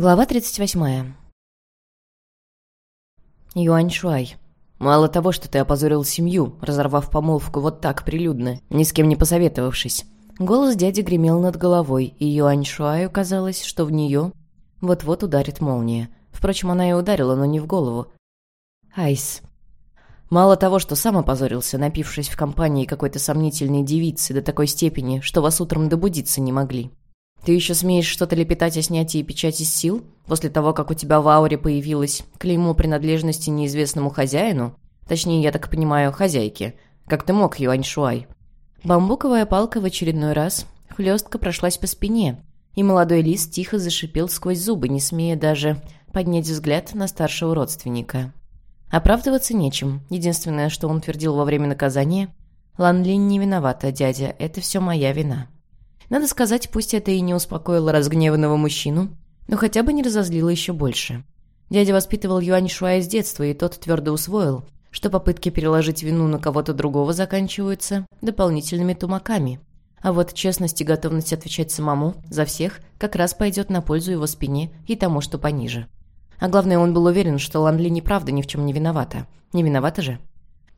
Глава 38. Юань Шуай. Мало того, что ты опозорил семью, разорвав помолвку вот так прилюдно, ни с кем не посоветовавшись. Голос дяди гремел над головой, и Юань Шуаю казалось, что в нее вот-вот ударит молния. Впрочем, она и ударила, но не в голову. Айс. Мало того, что сам опозорился, напившись в компании какой-то сомнительной девицы до такой степени, что вас утром добудиться не могли. Ты еще смеешь что-то лепетать о снятии печати сил? После того, как у тебя в ауре появилось клеймо принадлежности неизвестному хозяину? Точнее, я так понимаю, хозяйке. Как ты мог, Юань Шуай? Бамбуковая палка в очередной раз хлестко прошлась по спине, и молодой лис тихо зашипел сквозь зубы, не смея даже поднять взгляд на старшего родственника. Оправдываться нечем. Единственное, что он твердил во время наказания, «Лан Линь не виновата, дядя, это все моя вина». Надо сказать, пусть это и не успокоило разгневанного мужчину, но хотя бы не разозлило еще больше. Дядя воспитывал Юань Шуая с детства, и тот твердо усвоил, что попытки переложить вину на кого-то другого заканчиваются дополнительными тумаками. А вот честность и готовность отвечать самому за всех как раз пойдет на пользу его спине и тому, что пониже. А главное, он был уверен, что Ланли неправда ни в чем не виновата. Не виновата же?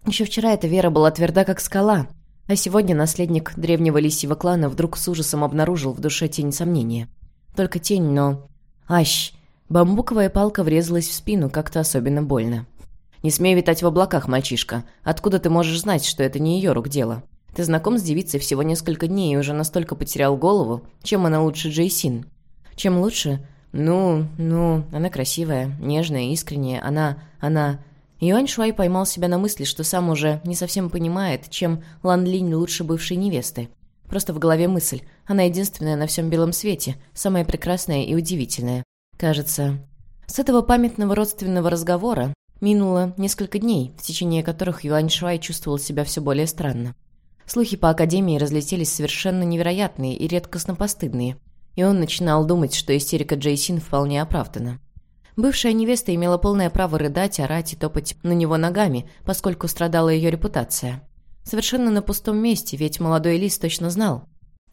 Еще вчера эта вера была тверда, как скала, а сегодня наследник древнего лисьего клана вдруг с ужасом обнаружил в душе тень сомнения. Только тень, но... Ащ! Бамбуковая палка врезалась в спину как-то особенно больно. «Не смей витать в облаках, мальчишка. Откуда ты можешь знать, что это не ее рук дело? Ты знаком с девицей всего несколько дней и уже настолько потерял голову, чем она лучше Джейсин. Чем лучше? Ну, ну, она красивая, нежная, искренняя. Она, она... Юань Шуай поймал себя на мысли, что сам уже не совсем понимает, чем Лан Линь лучше бывшей невесты. Просто в голове мысль. Она единственная на всем белом свете, самая прекрасная и удивительная. Кажется... С этого памятного родственного разговора минуло несколько дней, в течение которых Юань Шуай чувствовал себя все более странно. Слухи по Академии разлетелись совершенно невероятные и редкостно постыдные, и он начинал думать, что истерика Джейсин вполне оправдана. Бывшая невеста имела полное право рыдать, орать и топать на него ногами, поскольку страдала ее репутация. Совершенно на пустом месте, ведь молодой Лис точно знал,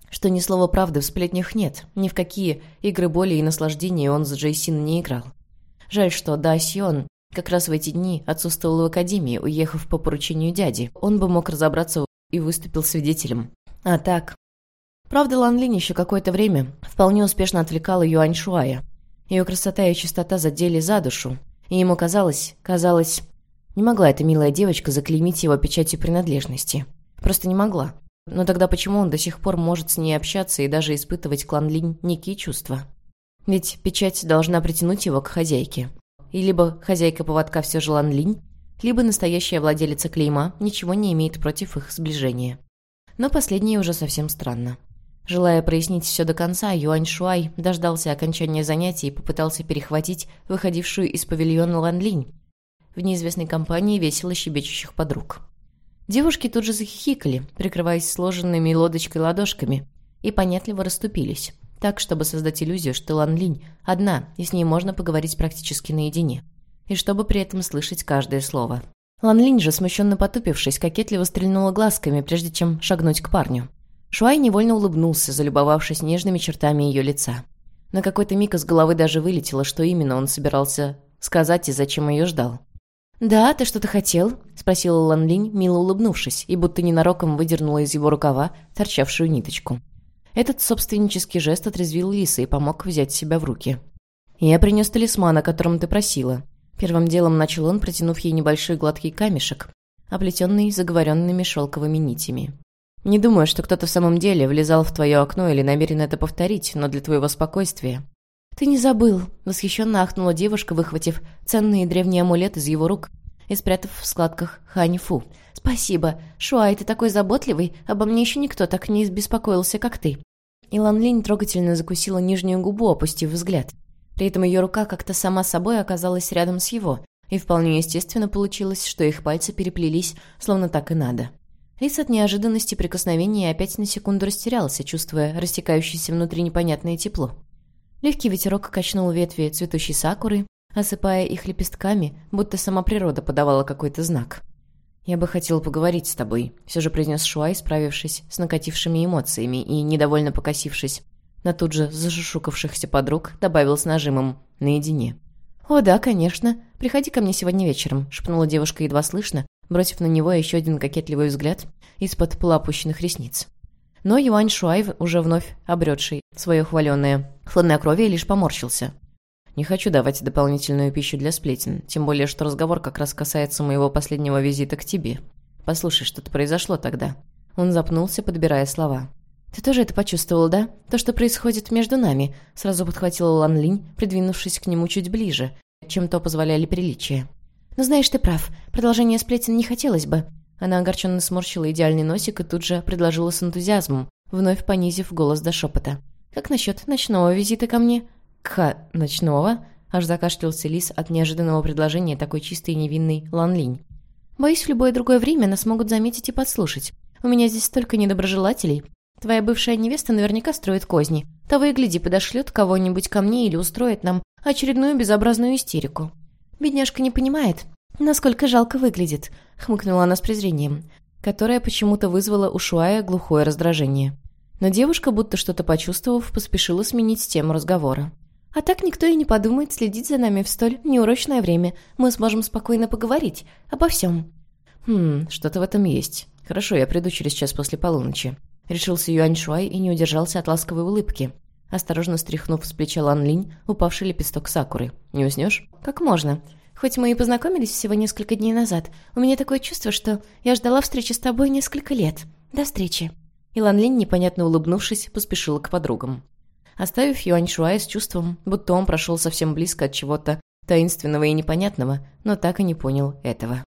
что ни слова правды в сплетнях нет, ни в какие игры боли и наслаждения он с Джейсин не играл. Жаль, что Да Сион как раз в эти дни отсутствовал в академии, уехав по поручению дяди. Он бы мог разобраться и выступил свидетелем. А так... Правда, Лан Линь еще какое-то время вполне успешно отвлекала Юань Шуая, ее красота и чистота задели за душу, и ему казалось, казалось... Не могла эта милая девочка заклеймить его печатью принадлежности. Просто не могла. Но тогда почему он до сих пор может с ней общаться и даже испытывать клан Линь некие чувства? Ведь печать должна притянуть его к хозяйке. И либо хозяйка поводка все же Лан Линь, либо настоящая владелица клейма ничего не имеет против их сближения. Но последнее уже совсем странно. Желая прояснить все до конца, Юань Шуай дождался окончания занятий и попытался перехватить выходившую из павильона Лан Линь в неизвестной компании весело щебечущих подруг. Девушки тут же захихикали, прикрываясь сложенными лодочкой ладошками, и понятливо расступились, так, чтобы создать иллюзию, что Лан Линь одна, и с ней можно поговорить практически наедине, и чтобы при этом слышать каждое слово. Лан Линь же, смущенно потупившись, кокетливо стрельнула глазками, прежде чем шагнуть к парню. Шуай невольно улыбнулся, залюбовавшись нежными чертами ее лица. На какой-то миг из головы даже вылетело, что именно он собирался сказать и зачем ее ждал. «Да, ты что-то хотел?» — спросила Лан Линь, мило улыбнувшись, и будто ненароком выдернула из его рукава торчавшую ниточку. Этот собственнический жест отрезвил Лиса и помог взять себя в руки. «Я принес талисман, о котором ты просила». Первым делом начал он, протянув ей небольшой гладкий камешек, оплетенный заговоренными шелковыми нитями. Не думаю, что кто-то в самом деле влезал в твое окно или намерен это повторить, но для твоего спокойствия. Ты не забыл, восхищенно ахнула девушка, выхватив ценный древний амулет из его рук и спрятав в складках Ханьфу. Спасибо. Шуай, ты такой заботливый, обо мне еще никто так не беспокоился, как ты. Илан Линь трогательно закусила нижнюю губу, опустив взгляд. При этом ее рука как-то сама собой оказалась рядом с его, и вполне естественно получилось, что их пальцы переплелись, словно так и надо. Рис от неожиданности прикосновения опять на секунду растерялся, чувствуя растекающееся внутри непонятное тепло. Легкий ветерок качнул ветви цветущей сакуры, осыпая их лепестками, будто сама природа подавала какой-то знак. «Я бы хотел поговорить с тобой», — все же произнес Шуай, справившись с накатившими эмоциями и недовольно покосившись на тут же зашушукавшихся подруг добавил с нажимом «наедине». «О, да, конечно. Приходи ко мне сегодня вечером», — шепнула девушка едва слышно, бросив на него еще один кокетливый взгляд из-под полуопущенных ресниц. Но Юань Шуай, уже вновь обретший свое хваленое хладнокровие, лишь поморщился. «Не хочу давать дополнительную пищу для сплетен, тем более, что разговор как раз касается моего последнего визита к тебе. Послушай, что-то произошло тогда». Он запнулся, подбирая слова. «Ты тоже это почувствовал, да? То, что происходит между нами?» Сразу подхватила Лан Линь, придвинувшись к нему чуть ближе, чем то позволяли приличия. «Но знаешь, ты прав. Продолжение сплетен не хотелось бы». Она огорченно сморщила идеальный носик и тут же предложила с энтузиазмом, вновь понизив голос до шепота. «Как насчет ночного визита ко мне?» «Кха, ночного?» Аж закашлялся Лис от неожиданного предложения такой чистой и невинной Лан Линь. «Боюсь, в любое другое время нас могут заметить и подслушать. У меня здесь столько недоброжелателей. Твоя бывшая невеста наверняка строит козни. Того и гляди, подошлет кого-нибудь ко мне или устроит нам очередную безобразную истерику. Бедняжка не понимает, насколько жалко выглядит», — хмыкнула она с презрением, которое почему-то вызвало у Шуая глухое раздражение. Но девушка, будто что-то почувствовав, поспешила сменить тему разговора. «А так никто и не подумает следить за нами в столь неурочное время. Мы сможем спокойно поговорить обо всем». «Хм, что-то в этом есть. Хорошо, я приду через час после полуночи». Решился Юань Шуай и не удержался от ласковой улыбки. Осторожно стряхнув с плеча Лан Линь, упавший лепесток сакуры. «Не уснешь?» «Как можно. Хоть мы и познакомились всего несколько дней назад, у меня такое чувство, что я ждала встречи с тобой несколько лет. До встречи». И Лан Линь, непонятно улыбнувшись, поспешила к подругам. Оставив Юань Шуая с чувством, будто он прошел совсем близко от чего-то таинственного и непонятного, но так и не понял этого.